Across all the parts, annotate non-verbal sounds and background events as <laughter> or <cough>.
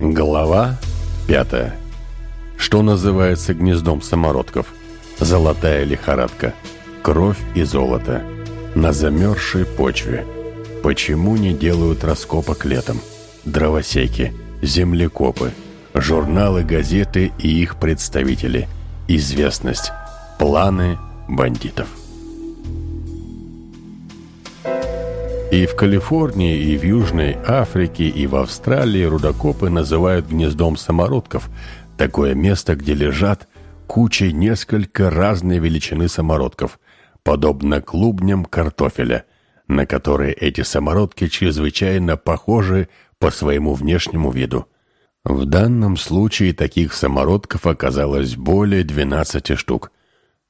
Глава пятая. Что называется гнездом самородков? Золотая лихорадка. Кровь и золото. На замерзшей почве. Почему не делают раскопок летом? Дровосеки, землекопы, журналы, газеты и их представители. Известность. Планы бандитов. И в Калифорнии, и в Южной Африке, и в Австралии рудокопы называют гнездом самородков. Такое место, где лежат кучи несколько разной величины самородков, подобно клубням картофеля, на которые эти самородки чрезвычайно похожи по своему внешнему виду. В данном случае таких самородков оказалось более 12 штук,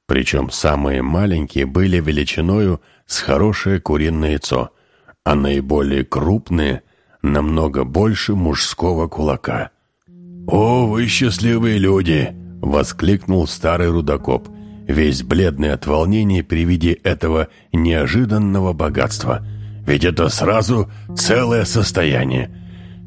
причем самые маленькие были величиною с хорошее куриное яйцо – а наиболее крупные намного больше мужского кулака. «О, вы счастливые люди!» — воскликнул старый рудокоп, весь бледный от волнения при виде этого неожиданного богатства. «Ведь это сразу целое состояние.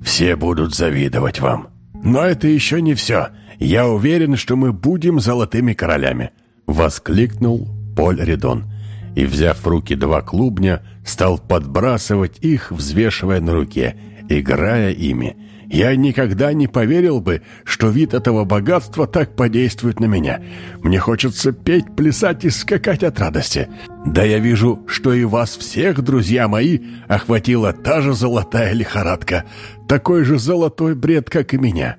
Все будут завидовать вам. Но это еще не все. Я уверен, что мы будем золотыми королями!» — воскликнул Поль Редон и, взяв в руки два клубня, стал подбрасывать их, взвешивая на руке, играя ими. Я никогда не поверил бы, что вид этого богатства так подействует на меня. Мне хочется петь, плясать и скакать от радости. Да я вижу, что и вас всех, друзья мои, охватила та же золотая лихорадка, такой же золотой бред, как и меня.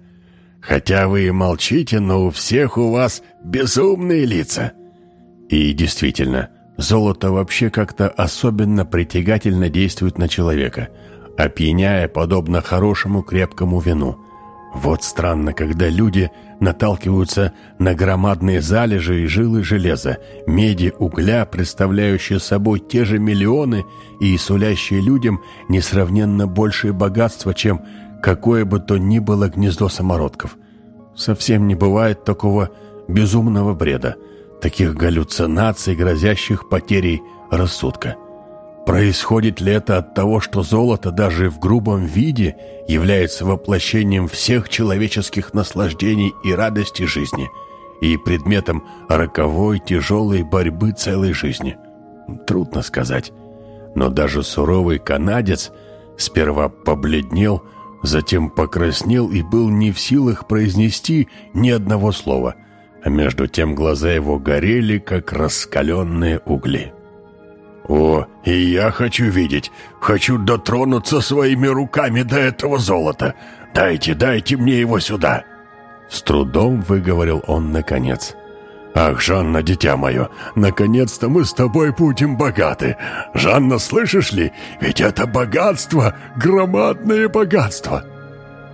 Хотя вы и молчите, но у всех у вас безумные лица. И действительно, Золото вообще как-то особенно притягательно действует на человека, опьяняя подобно хорошему крепкому вину. Вот странно, когда люди наталкиваются на громадные залежи и жилы железа, меди, угля, представляющие собой те же миллионы и сулящие людям несравненно большее богатство, чем какое бы то ни было гнездо самородков. Совсем не бывает такого безумного бреда – таких галлюцинаций, грозящих потерей рассудка. Происходит ли это от того, что золото даже в грубом виде является воплощением всех человеческих наслаждений и радости жизни и предметом роковой тяжелой борьбы целой жизни? Трудно сказать. Но даже суровый канадец сперва побледнел, затем покраснел и был не в силах произнести ни одного слова – между тем глаза его горели, как раскаленные угли. «О, и я хочу видеть, хочу дотронуться своими руками до этого золота. Дайте, дайте мне его сюда!» С трудом выговорил он наконец. «Ах, Жанна, дитя мое, наконец-то мы с тобой будем богаты! Жанна, слышишь ли, ведь это богатство, громадное богатство!»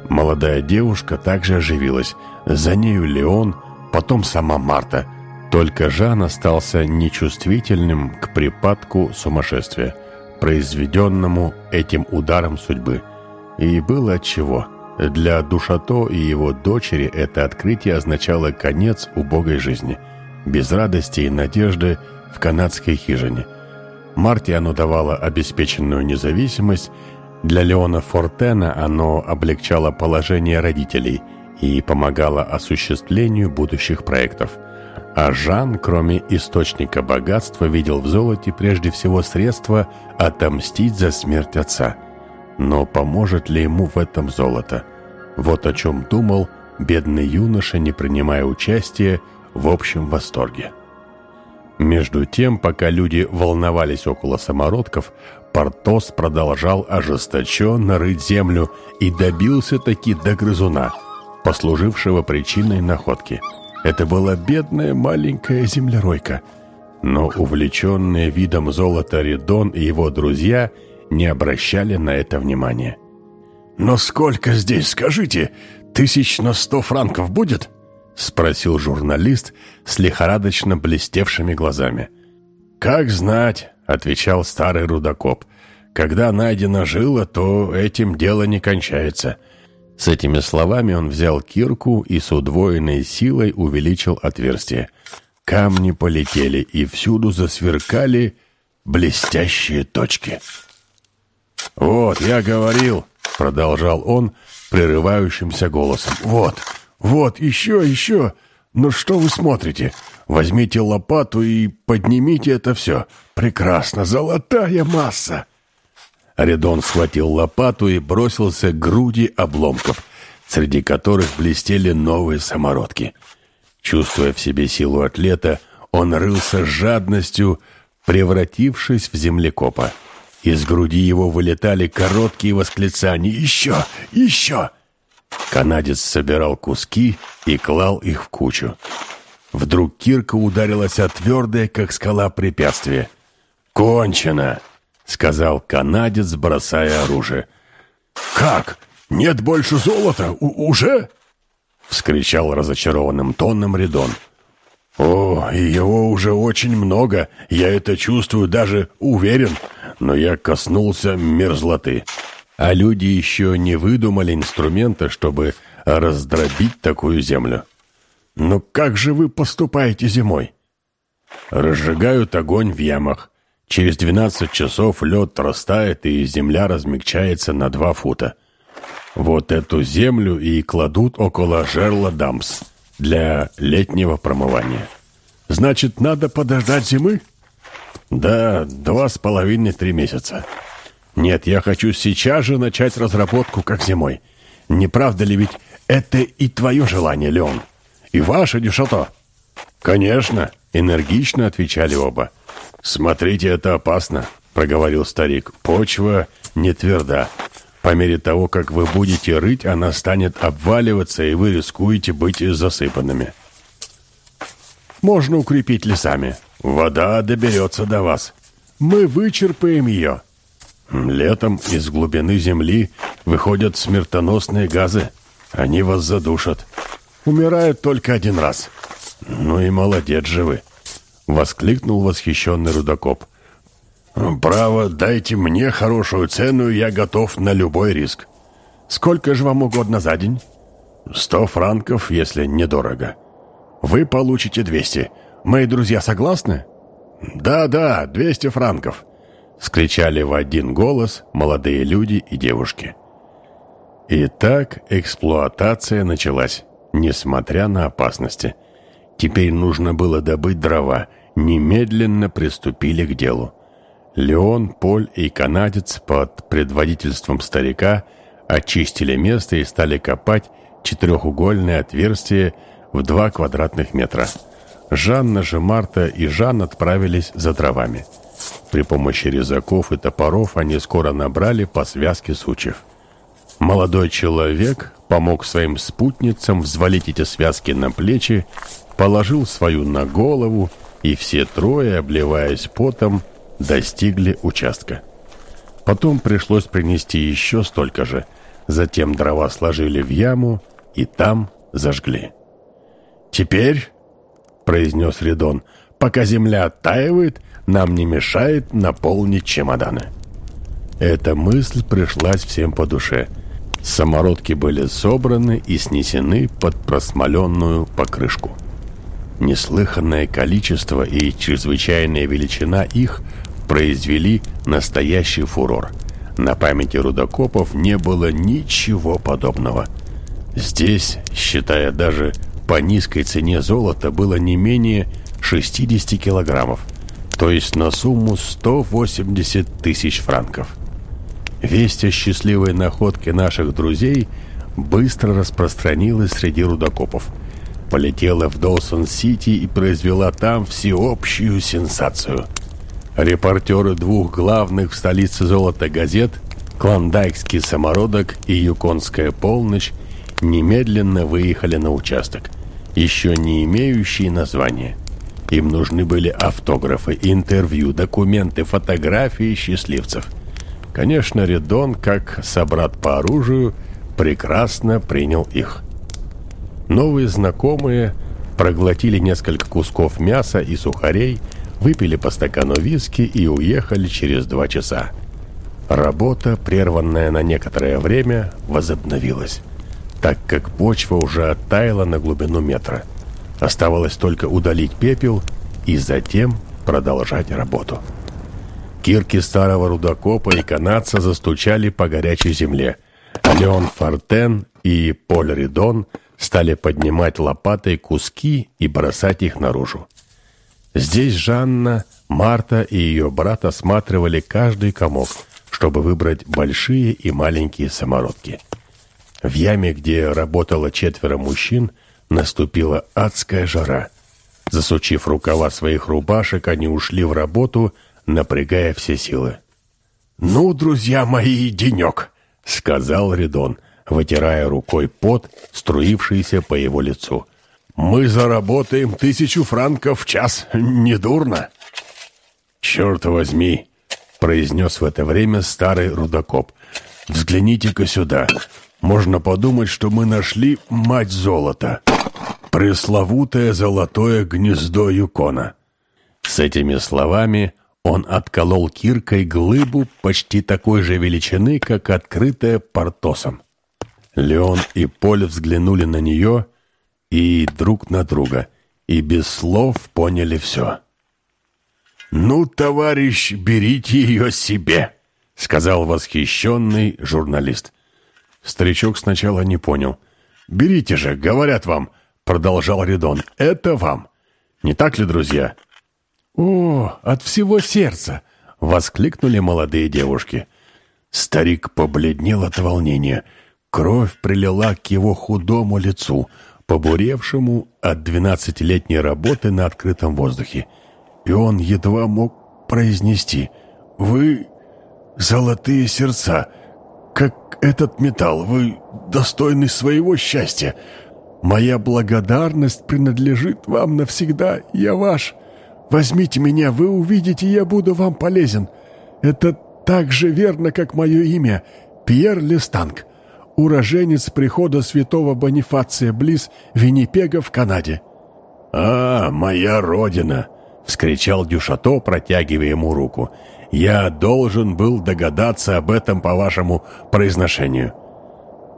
Молодая девушка также оживилась. За нею Леон – потом сама Марта. Только Жан остался нечувствительным к припадку сумасшествия, произведенному этим ударом судьбы. И было отчего. Для Душато и его дочери это открытие означало конец убогой жизни, без радости и надежды в канадской хижине. Марте оно давало обеспеченную независимость, для Леона Фортена оно облегчало положение родителей – и помогала осуществлению будущих проектов. А Жан, кроме источника богатства, видел в золоте прежде всего средство отомстить за смерть отца. Но поможет ли ему в этом золото? Вот о чем думал бедный юноша, не принимая участия в общем восторге. Между тем, пока люди волновались около самородков, Портос продолжал ожесточенно рыть землю и добился таки до грызуна – послужившего причиной находки. Это была бедная маленькая землеройка, но увлеченные видом золота Ридон и его друзья не обращали на это внимания. «Но сколько здесь, скажите? Тысяч на сто франков будет?» — спросил журналист с лихорадочно блестевшими глазами. «Как знать», — отвечал старый рудокоп. «Когда найдена жила, то этим дело не кончается. С этими словами он взял кирку и с удвоенной силой увеличил отверстие. Камни полетели, и всюду засверкали блестящие точки. «Вот, я говорил», — продолжал он прерывающимся голосом. «Вот, вот, еще, еще! Ну что вы смотрите? Возьмите лопату и поднимите это все. Прекрасно, золотая масса!» Редон схватил лопату и бросился к груди обломков, среди которых блестели новые самородки. Чувствуя в себе силу атлета, он рылся с жадностью, превратившись в землекопа. Из груди его вылетали короткие восклицания «Еще! Еще!». Канадец собирал куски и клал их в кучу. Вдруг кирка ударилась о твердое, как скала, препятствие. «Кончено!» — сказал канадец, бросая оружие. «Как? Нет больше золота? У уже?» — вскричал разочарованным тоном Ридон. «О, его уже очень много, я это чувствую, даже уверен, но я коснулся мерзлоты. А люди еще не выдумали инструмента, чтобы раздробить такую землю. Но как же вы поступаете зимой?» «Разжигают огонь в ямах. Через двенадцать часов лед растает, и земля размягчается на два фута. Вот эту землю и кладут около жерла дамс для летнего промывания. Значит, надо подождать зимы? Да, два с половиной-три месяца. Нет, я хочу сейчас же начать разработку, как зимой. Не правда ли ведь это и твое желание, Леон? И ваше, Дюшато? Конечно, энергично отвечали оба. Смотрите, это опасно, проговорил старик. Почва не тверда. По мере того, как вы будете рыть, она станет обваливаться, и вы рискуете быть засыпанными. Можно укрепить лесами. Вода доберется до вас. Мы вычерпаем ее. Летом из глубины земли выходят смертоносные газы. Они вас задушат. Умирают только один раз. Ну и молодец же вы. Воскликнул восхищенный рудокоп. «Право, дайте мне хорошую цену, я готов на любой риск. Сколько же вам угодно за день?» «Сто франков, если недорого». «Вы получите двести. Мои друзья согласны?» «Да-да, двести франков», — скричали в один голос молодые люди и девушки. Итак, эксплуатация началась, несмотря на опасности. Теперь нужно было добыть дрова, немедленно приступили к делу. Леон, Поль и канадец под предводительством старика очистили место и стали копать четырехугольное отверстие в два квадратных метра. Жанна же, Марта и Жан отправились за дровами. При помощи резаков и топоров они скоро набрали по связке сучьев. Молодой человек помог своим спутницам взвалить эти связки на плечи, положил свою на голову, и все трое, обливаясь потом, достигли участка. Потом пришлось принести еще столько же. Затем дрова сложили в яму и там зажгли. «Теперь», — произнес Ридон, — «пока земля оттаивает, нам не мешает наполнить чемоданы». Эта мысль пришлась всем по душе. Самородки были собраны и снесены под просмоленную покрышку. Неслыханное количество и чрезвычайная величина их произвели настоящий фурор. На памяти рудокопов не было ничего подобного. Здесь, считая даже по низкой цене золота, было не менее 60 килограммов, то есть на сумму 180 тысяч франков. Весть о счастливой находке наших друзей быстро распространилась среди рудокопов. Полетела в Долсон-Сити и произвела там всеобщую сенсацию – Репортеры двух главных в столице золота газет «Клондайкский самородок» и «Юконская полночь» немедленно выехали на участок, еще не имеющий названия. Им нужны были автографы, интервью, документы, фотографии счастливцев. Конечно, Редон, как собрат по оружию, прекрасно принял их. Новые знакомые проглотили несколько кусков мяса и сухарей – выпили по стакану виски и уехали через два часа. Работа, прерванная на некоторое время, возобновилась, так как почва уже оттаяла на глубину метра. Оставалось только удалить пепел и затем продолжать работу. Кирки старого рудокопа и канадца застучали по горячей земле. Леон Фортен и Поль Ридон стали поднимать лопатой куски и бросать их наружу. Здесь Жанна, Марта и ее брат осматривали каждый комок, чтобы выбрать большие и маленькие самородки. В яме, где работало четверо мужчин, наступила адская жара. Засучив рукава своих рубашек, они ушли в работу, напрягая все силы. «Ну, друзья мои, денек!» — сказал Ридон, вытирая рукой пот, струившийся по его лицу. «Мы заработаем тысячу франков в час. Недурно!» «Черт возьми!» — произнес в это время старый рудокоп. «Взгляните-ка сюда. Можно подумать, что мы нашли мать золота. Пресловутое золотое гнездо Юкона». С этими словами он отколол киркой глыбу почти такой же величины, как открытая портосом. Леон и Поль взглянули на нее и друг на друга, и без слов поняли все. «Ну, товарищ, берите ее себе», — сказал восхищенный журналист. Старичок сначала не понял. «Берите же, говорят вам», — продолжал Ридон. «Это вам. Не так ли, друзья?» «О, от всего сердца!» — воскликнули молодые девушки. Старик побледнел от волнения. Кровь прилила к его худому лицу, побуревшему от двенадцатилетней работы на открытом воздухе и он едва мог произнести «Вы золотые сердца, как этот металл, вы достойны своего счастья. Моя благодарность принадлежит вам навсегда, я ваш. Возьмите меня, вы увидите, я буду вам полезен. Это так же верно, как мое имя, Пьер Лестанг, уроженец прихода святого Бонифация близ Виннипега в Канаде». «А, моя родина!» вскричал Дюшато, протягивая ему руку. «Я должен был догадаться об этом по вашему произношению».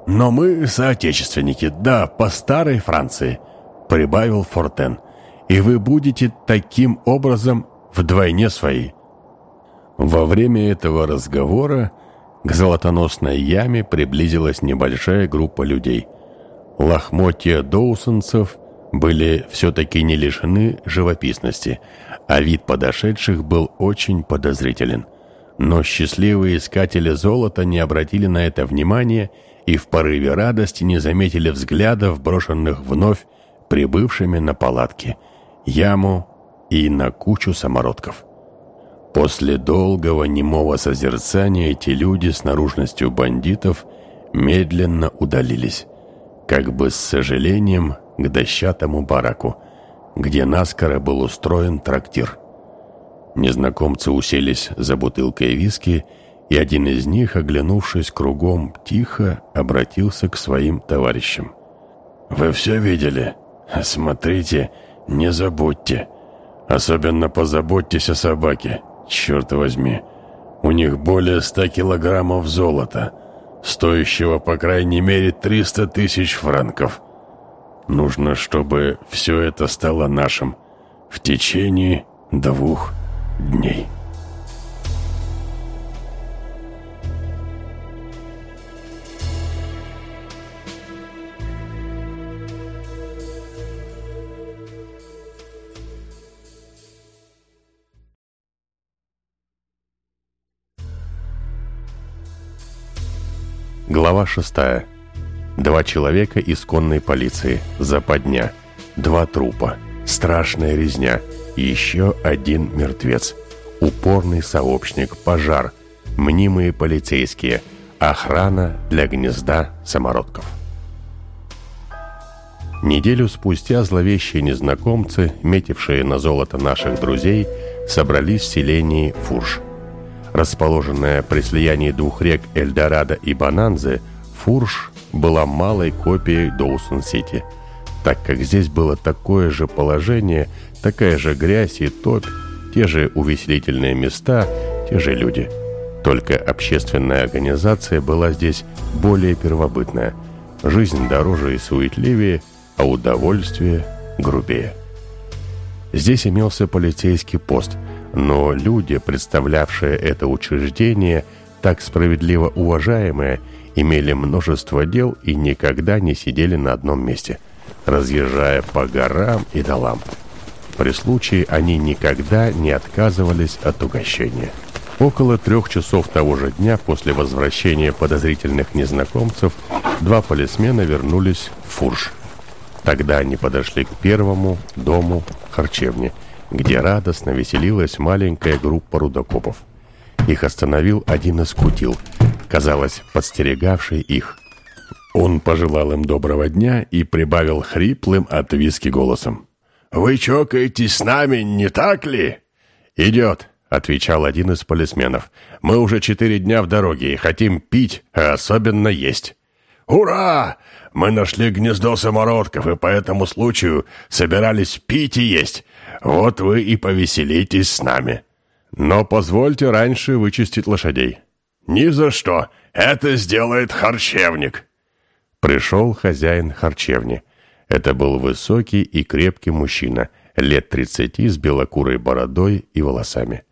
«Но мы соотечественники, да, по старой Франции», — прибавил Фортен. «И вы будете таким образом вдвойне свои». Во время этого разговора к золотоносной яме приблизилась небольшая группа людей. Лохмотья доусонцев были все-таки не лишены живописности, а вид подошедших был очень подозрителен. Но счастливые искатели золота не обратили на это внимания и в порыве радости не заметили взглядов, брошенных вновь прибывшими на палатки, яму и на кучу самородков. После долгого немого созерцания эти люди с наружностью бандитов медленно удалились, как бы с сожалением к дощатому бараку, где наскоро был устроен трактир. Незнакомцы уселись за бутылкой виски, и один из них, оглянувшись кругом, тихо обратился к своим товарищам. «Вы все видели? Смотрите, не забудьте. Особенно позаботьтесь о собаке, черт возьми. У них более ста килограммов золота, стоящего по крайней мере триста тысяч франков». Нужно, чтобы все это стало нашим в течение двух дней. Глава шестая. Два человека из конной полиции, западня, два трупа, страшная резня, еще один мертвец, упорный сообщник, пожар, мнимые полицейские, охрана для гнезда самородков. Неделю спустя зловещие незнакомцы, метившие на золото наших друзей, собрались в селении Фурш. Расположенное при слиянии двух рек Эльдорадо и Бананзы, Фурш была малой копией Доусон-Сити, так как здесь было такое же положение, такая же грязь и топь, те же увеселительные места, те же люди. Только общественная организация была здесь более первобытная. Жизнь дороже и суетливее, а удовольствие грубее. Здесь имелся полицейский пост, Но люди, представлявшие это учреждение, так справедливо уважаемые, имели множество дел и никогда не сидели на одном месте, разъезжая по горам и долам. При случае они никогда не отказывались от угощения. Около трех часов того же дня после возвращения подозрительных незнакомцев два полисмена вернулись в Фурш. Тогда они подошли к первому дому харчевни, где радостно веселилась маленькая группа рудокопов. Их остановил один из кутил, казалось, подстерегавший их. Он пожелал им доброго дня и прибавил хриплым от виски голосом. «Вы чокаетесь с нами, не так ли?» «Идет», — отвечал один из полисменов. «Мы уже четыре дня в дороге и хотим пить, а особенно есть». «Ура! Мы нашли гнездо самородков и по этому случаю собирались пить и есть. Вот вы и повеселитесь с нами». «Но позвольте раньше вычистить лошадей». «Ни за что! Это сделает харчевник!» Пришел хозяин харчевни. Это был высокий и крепкий мужчина, лет тридцати, с белокурой бородой и волосами.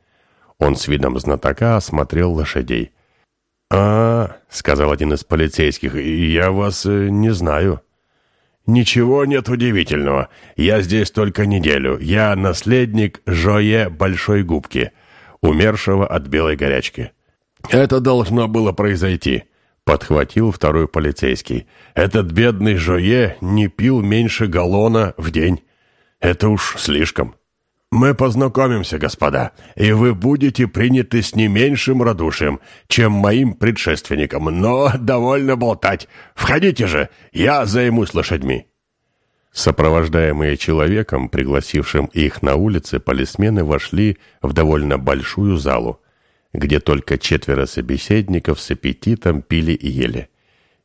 Он с видом знатока осмотрел лошадей. «А, — сказал один из полицейских, — я вас э, не знаю». «Ничего нет удивительного. Я здесь только неделю. Я наследник Жое Большой Губки, умершего от белой горячки». «Это должно было произойти. Подхватил второй полицейский. «Этот бедный Жое не пил меньше галлона в день. Это уж слишком». «Мы познакомимся, господа, и вы будете приняты с не меньшим радушием, чем моим предшественникам, но довольно болтать. Входите же, я займусь лошадьми». Сопровождаемые человеком, пригласившим их на улице, полисмены вошли в довольно большую залу где только четверо собеседников с аппетитом пили и ели.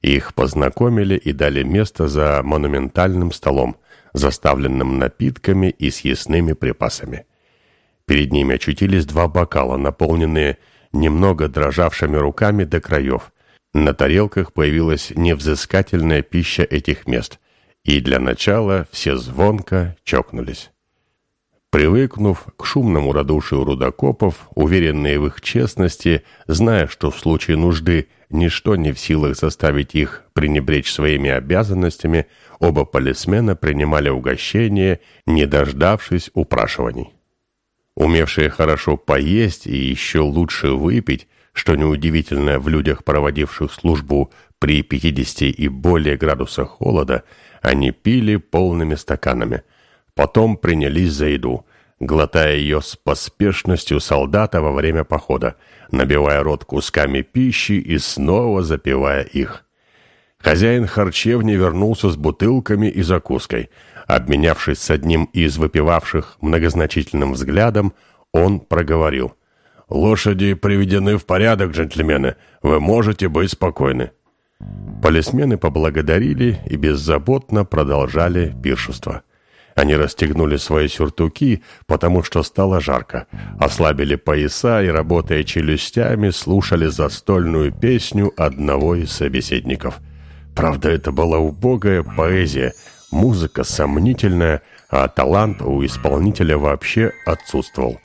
Их познакомили и дали место за монументальным столом, заставленным напитками и съестными припасами. Перед ними очутились два бокала, наполненные немного дрожавшими руками до краев. На тарелках появилась невзыскательная пища этих мест, и для начала все звонко чокнулись. Привыкнув к шумному радушию рудокопов, уверенные в их честности, зная, что в случае нужды ничто не в силах заставить их пренебречь своими обязанностями, оба полисмена принимали угощение, не дождавшись упрашиваний. Умевшие хорошо поесть и еще лучше выпить, что неудивительно в людях, проводивших службу при 50 и более градусах холода, они пили полными стаканами – Потом принялись за еду, глотая ее с поспешностью солдата во время похода, набивая рот кусками пищи и снова запивая их. Хозяин харчевни вернулся с бутылками и закуской. Обменявшись с одним из выпивавших многозначительным взглядом, он проговорил. «Лошади приведены в порядок, джентльмены. Вы можете быть спокойны». Полисмены поблагодарили и беззаботно продолжали пиршество. Они расстегнули свои сюртуки, потому что стало жарко, ослабили пояса и, работая челюстями, слушали застольную песню одного из собеседников. Правда, это была убогая поэзия, музыка сомнительная, а талант у исполнителя вообще отсутствовал.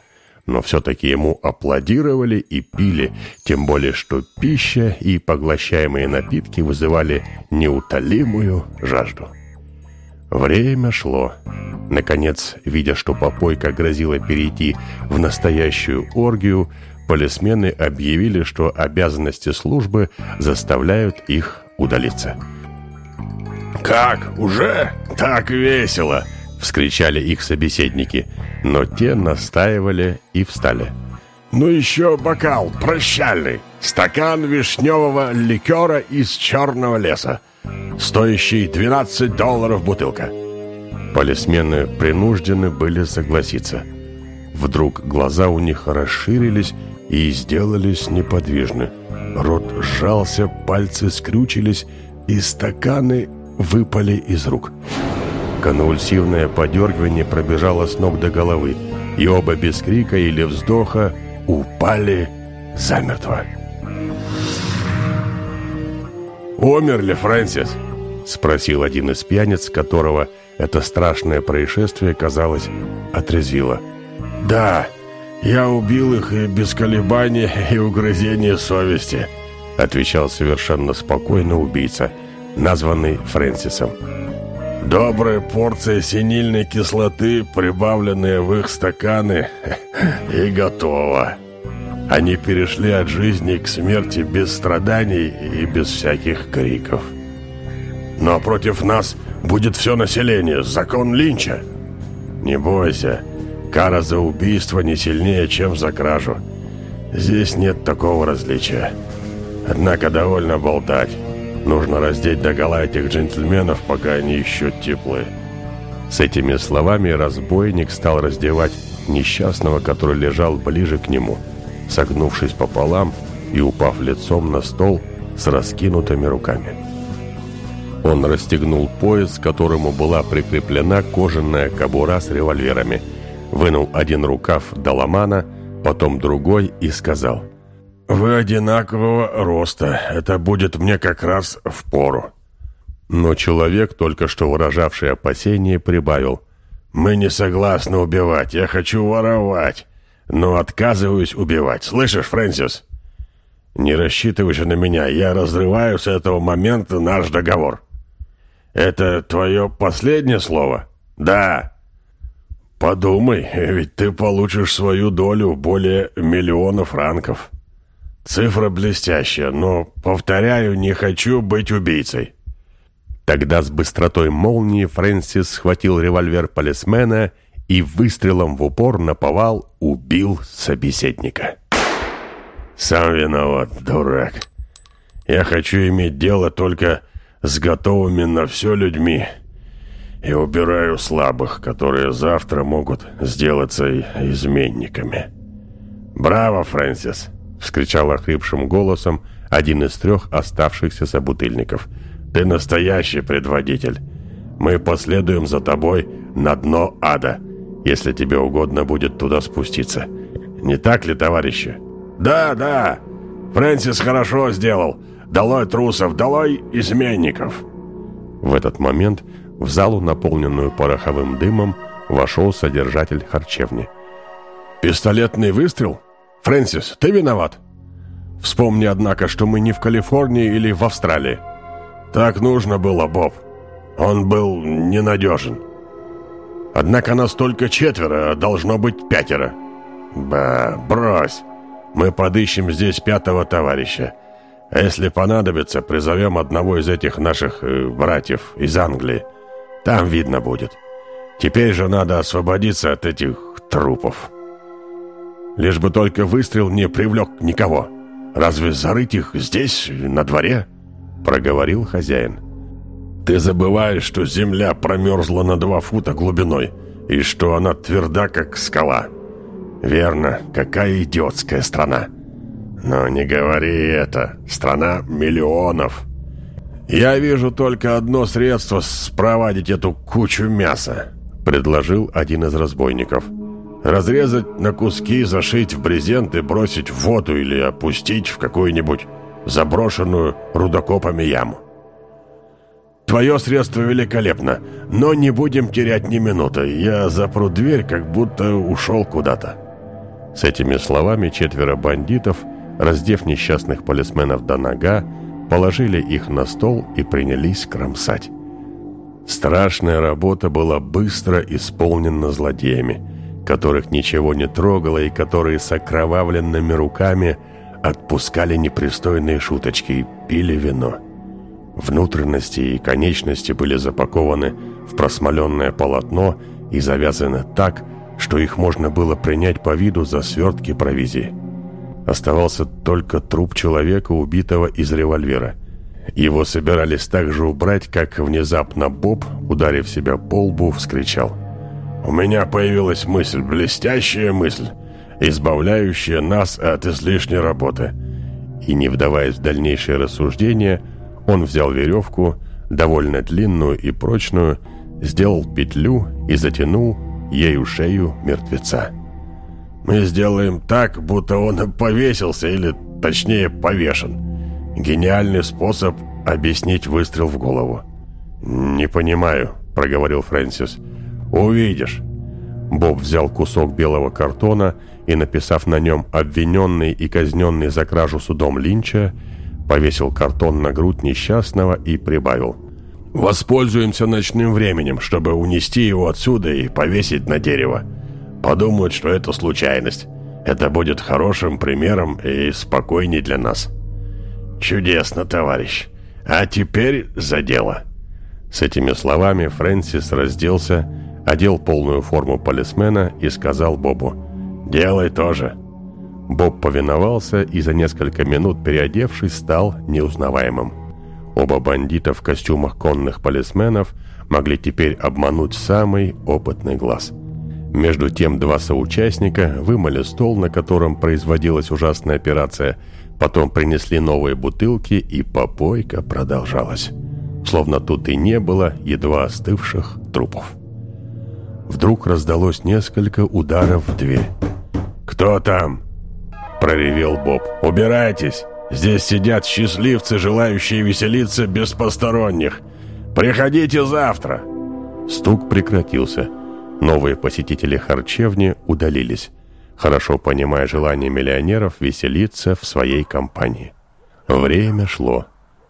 Но все-таки ему аплодировали и пили, тем более что пища и поглощаемые напитки вызывали неутолимую жажду. Время шло. Наконец, видя, что попойка грозила перейти в настоящую оргию, полисмены объявили, что обязанности службы заставляют их удалиться. «Как? Уже? Так весело!» — вскричали их собеседники, но те настаивали и встали. «Ну еще бокал, прощальный, стакан вишневого ликера из черного леса стоящий 12 долларов бутылка. Полисмены принуждены были согласиться. Вдруг глаза у них расширились и сделались неподвижны. Рот сжался, пальцы скрючились, и стаканы выпали из рук. Конвульсивное подергивание пробежало с ног до головы, и оба без крика или вздоха упали замертво. «Умерли, Фрэнсис?» — спросил один из пьяниц, которого это страшное происшествие, казалось, отрезвило. «Да, Я убил их и без колебаний и угрызения совести», отвечал совершенно спокойно убийца, названный Фрэнсисом. «Добрая порция синильной кислоты, прибавленная в их стаканы, <laughs> и готово. Они перешли от жизни к смерти без страданий и без всяких криков. Но против нас будет все население, закон Линча. Не бойся, Кара за убийство не сильнее, чем за кражу. Здесь нет такого различия. Однако довольно болтать. Нужно раздеть догола этих джентльменов, пока они еще теплые. С этими словами разбойник стал раздевать несчастного, который лежал ближе к нему, согнувшись пополам и упав лицом на стол с раскинутыми руками. Он расстегнул пояс, к которому была прикреплена кожаная кобура с револьверами – вынул один рукав доломана, потом другой и сказал «Вы одинакового роста, это будет мне как раз в пору». Но человек, только что выражавший опасение, прибавил «Мы не согласны убивать, я хочу воровать, но отказываюсь убивать. Слышишь, Фрэнсис?» «Не рассчитывай же на меня, я разрываю с этого момента наш договор». «Это твое последнее слово?» «Да». «Подумай, ведь ты получишь свою долю более миллиона франков. Цифра блестящая, но, повторяю, не хочу быть убийцей». Тогда с быстротой молнии Фрэнсис схватил револьвер полисмена и выстрелом в упор наповал убил собеседника. «Сам виноват, дурак. Я хочу иметь дело только с готовыми на все людьми» и убираю слабых, которые завтра могут сделаться изменниками. «Браво, Фрэнсис!» — вскричал охрипшим голосом один из трех оставшихся собутыльников. «Ты настоящий предводитель. Мы последуем за тобой на дно ада, если тебе угодно будет туда спуститься. Не так ли, товарищи?» «Да, да! Фрэнсис хорошо сделал! Долой трусов, долой изменников!» В этот момент в залу, наполненную пороховым дымом, вошел содержатель харчевни. «Пистолетный выстрел? Фрэнсис, ты виноват? Вспомни, однако, что мы не в Калифорнии или в Австралии. Так нужно было, Боб. Он был ненадежен. Однако нас только четверо, а должно быть пятеро. Ба, брось. Мы подыщем здесь пятого товарища. А если понадобится, призовем одного из этих наших э, братьев из Англии. Там видно будет. Теперь же надо освободиться от этих трупов. Лишь бы только выстрел не привлек никого. Разве зарыть их здесь, на дворе?» Проговорил хозяин. «Ты забываешь, что земля промерзла на два фута глубиной, и что она тверда, как скала. Верно, какая идиотская страна. Но не говори это. Страна миллионов. «Я вижу только одно средство спровадить эту кучу мяса», — предложил один из разбойников. «Разрезать на куски, зашить в брезент и бросить в воду или опустить в какую-нибудь заброшенную рудокопами яму». «Твое средство великолепно, но не будем терять ни минуты. Я запру дверь, как будто ушел куда-то». С этими словами четверо бандитов, раздев несчастных полисменов до нога, положили их на стол и принялись кромсать. Страшная работа была быстро исполнена злодеями, которых ничего не трогало и которые с окровавленными руками отпускали непристойные шуточки и пили вино. Внутренности и конечности были запакованы в просмоленное полотно и завязаны так, что их можно было принять по виду за свертки провизии. Оставался только труп человека, убитого из револьвера. Его собирались так же убрать, как внезапно Боб, ударив себя по лбу, вскричал. «У меня появилась мысль, блестящая мысль, избавляющая нас от излишней работы». И не вдаваясь в дальнейшее рассуждение, он взял веревку, довольно длинную и прочную, сделал петлю и затянул ею шею мертвеца. Мы сделаем так, будто он повесился, или, точнее, повешен. Гениальный способ объяснить выстрел в голову. «Не понимаю», — проговорил Фрэнсис. «Увидишь. Боб взял кусок белого картона и, написав на нем «обвиненный и казненный за кражу судом Линча», повесил картон на грудь несчастного и прибавил. «Воспользуемся ночным временем, чтобы унести его отсюда и повесить на дерево. Подумают, что это случайность. Это будет хорошим примером и спокойней для нас». «Чудесно, товарищ. А теперь за дело». С этими словами Фрэнсис разделся, одел полную форму полисмена и сказал Бобу «Делай тоже». Боб повиновался и за несколько минут, переодевшись, стал неузнаваемым. Оба бандита в костюмах конных полисменов могли теперь обмануть самый опытный глаз. Между тем два соучастника вымыли стол, на котором производилась ужасная операция, потом принесли новые бутылки, и попойка продолжалась. Словно тут и не было едва остывших трупов. Вдруг раздалось несколько ударов в дверь. «Кто там?» – проревел Боб. «Убирайтесь! Здесь сидят счастливцы, желающие веселиться без посторонних. Приходите завтра!» Стук прекратился. Новые посетители харчевни удалились, хорошо понимая желание миллионеров веселиться в своей компании. Время шло.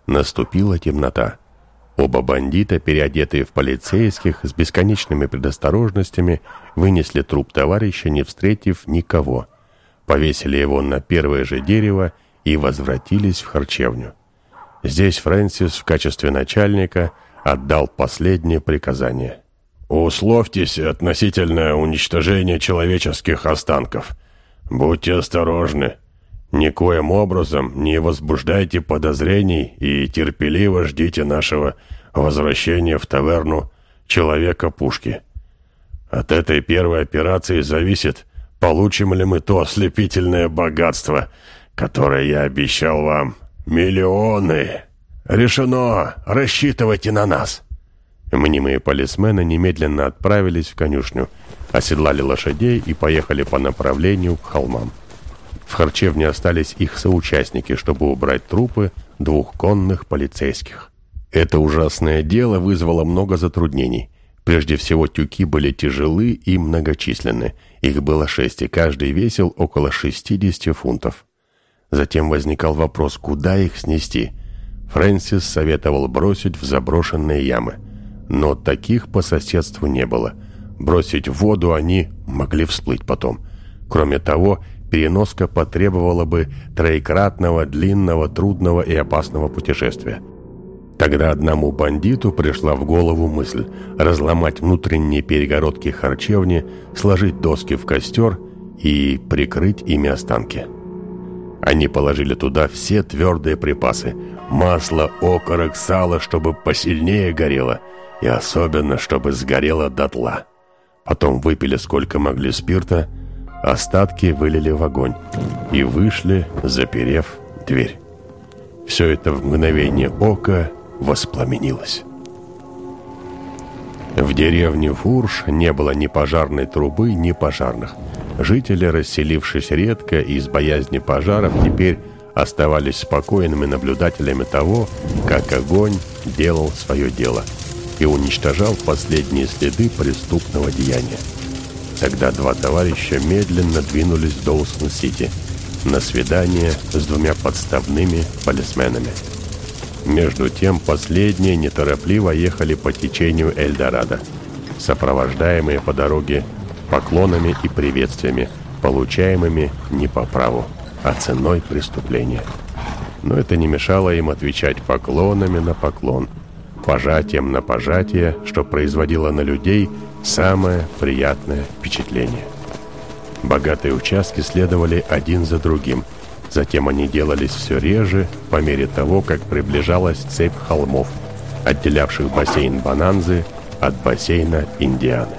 Наступила темнота. Оба бандита, переодетые в полицейских, с бесконечными предосторожностями, вынесли труп товарища, не встретив никого. Повесили его на первое же дерево и возвратились в харчевню. Здесь Фрэнсис в качестве начальника отдал последнее приказание. «Условьтесь относительно уничтожения человеческих останков. Будьте осторожны. Никоим образом не возбуждайте подозрений и терпеливо ждите нашего возвращения в таверну Человека-пушки. От этой первой операции зависит, получим ли мы то ослепительное богатство, которое я обещал вам. Миллионы! Решено! Рассчитывайте на нас!» Мнимые полисмены немедленно отправились в конюшню, оседлали лошадей и поехали по направлению к холмам. В харчевне остались их соучастники, чтобы убрать трупы двух конных полицейских. Это ужасное дело вызвало много затруднений. Прежде всего, тюки были тяжелы и многочисленны. Их было шесть, и каждый весил около 60 фунтов. Затем возникал вопрос, куда их снести. Фрэнсис советовал бросить в заброшенные ямы. Но таких по соседству не было. Бросить в воду они могли всплыть потом. Кроме того, переноска потребовала бы троекратного, длинного, трудного и опасного путешествия. Тогда одному бандиту пришла в голову мысль разломать внутренние перегородки харчевни, сложить доски в костер и прикрыть ими останки. Они положили туда все твердые припасы – масло, окорок, сало, чтобы посильнее горело, и особенно, чтобы сгорело дотла. Потом выпили сколько могли спирта – Остатки вылили в огонь и вышли, заперев дверь. Все это в мгновение ока воспламенилось. В деревне Фурш не было ни пожарной трубы, ни пожарных. Жители, расселившись редко и из боязни пожаров, теперь оставались спокойными наблюдателями того, как огонь делал свое дело и уничтожал последние следы преступного деяния. Тогда два товарища медленно двинулись в Доусон-Сити на свидание с двумя подставными полисменами. Между тем последние неторопливо ехали по течению Эльдорадо, сопровождаемые по дороге поклонами и приветствиями, получаемыми не по праву, а ценой преступления. Но это не мешало им отвечать поклонами на поклон, пожатием на пожатие, что производило на людей – самое приятное впечатление. Богатые участки следовали один за другим. Затем они делались все реже по мере того, как приближалась цепь холмов, отделявших бассейн Бананзы от бассейна Индианы.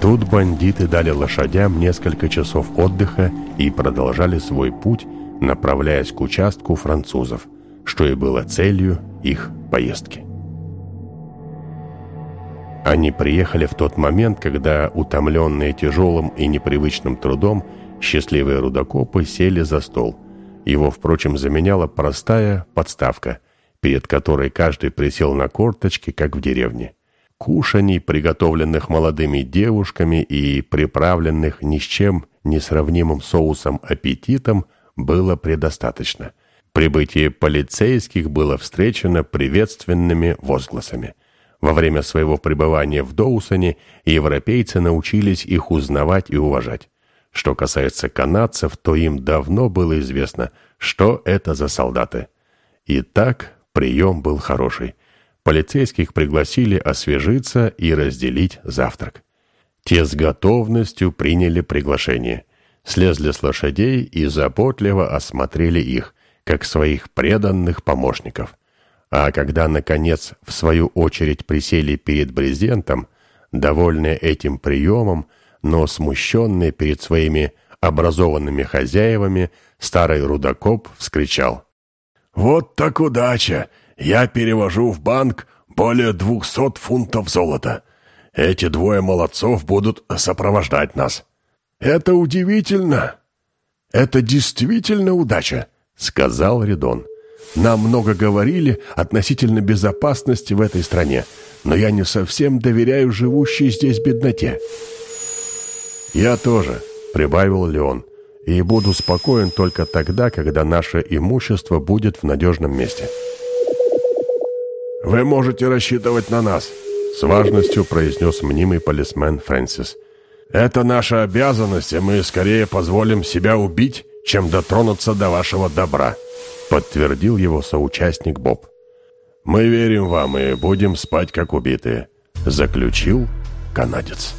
Тут бандиты дали лошадям несколько часов отдыха и продолжали свой путь, направляясь к участку французов, что и было целью их поездки. Они приехали в тот момент, когда, утомленные тяжелым и непривычным трудом, счастливые рудокопы сели за стол. Его, впрочем, заменяла простая подставка, перед которой каждый присел на корточки, как в деревне. кушаний, приготовленных молодыми девушками и приправленных ни с чем несравнимым соусом аппетитом, было предостаточно. Прибытие полицейских было встречено приветственными возгласами. Во время своего пребывания в Доусоне европейцы научились их узнавать и уважать. Что касается канадцев, то им давно было известно, что это за солдаты. И так прием был хороший. Полицейских пригласили освежиться и разделить завтрак. Те с готовностью приняли приглашение. Слезли с лошадей и заботливо осмотрели их, как своих преданных помощников. А когда, наконец, в свою очередь присели перед брезентом, довольные этим приемом, но смущенные перед своими образованными хозяевами, старый рудокоп вскричал. «Вот так удача! Я перевожу в банк более двухсот фунтов золота. Эти двое молодцов будут сопровождать нас. Это удивительно! Это действительно удача!» — сказал Ридон. «Нам много говорили относительно безопасности в этой стране, но я не совсем доверяю живущей здесь бедноте. «Я тоже», — прибавил Леон, «и буду спокоен только тогда, когда наше имущество будет в надежном месте». «Вы можете рассчитывать на нас», — с важностью произнес мнимый полисмен Фрэнсис. «Это наша обязанность, и мы скорее позволим себя убить, чем дотронуться до вашего добра», — подтвердил его соучастник Боб. «Мы верим вам и будем спать, как убитые», — заключил канадец.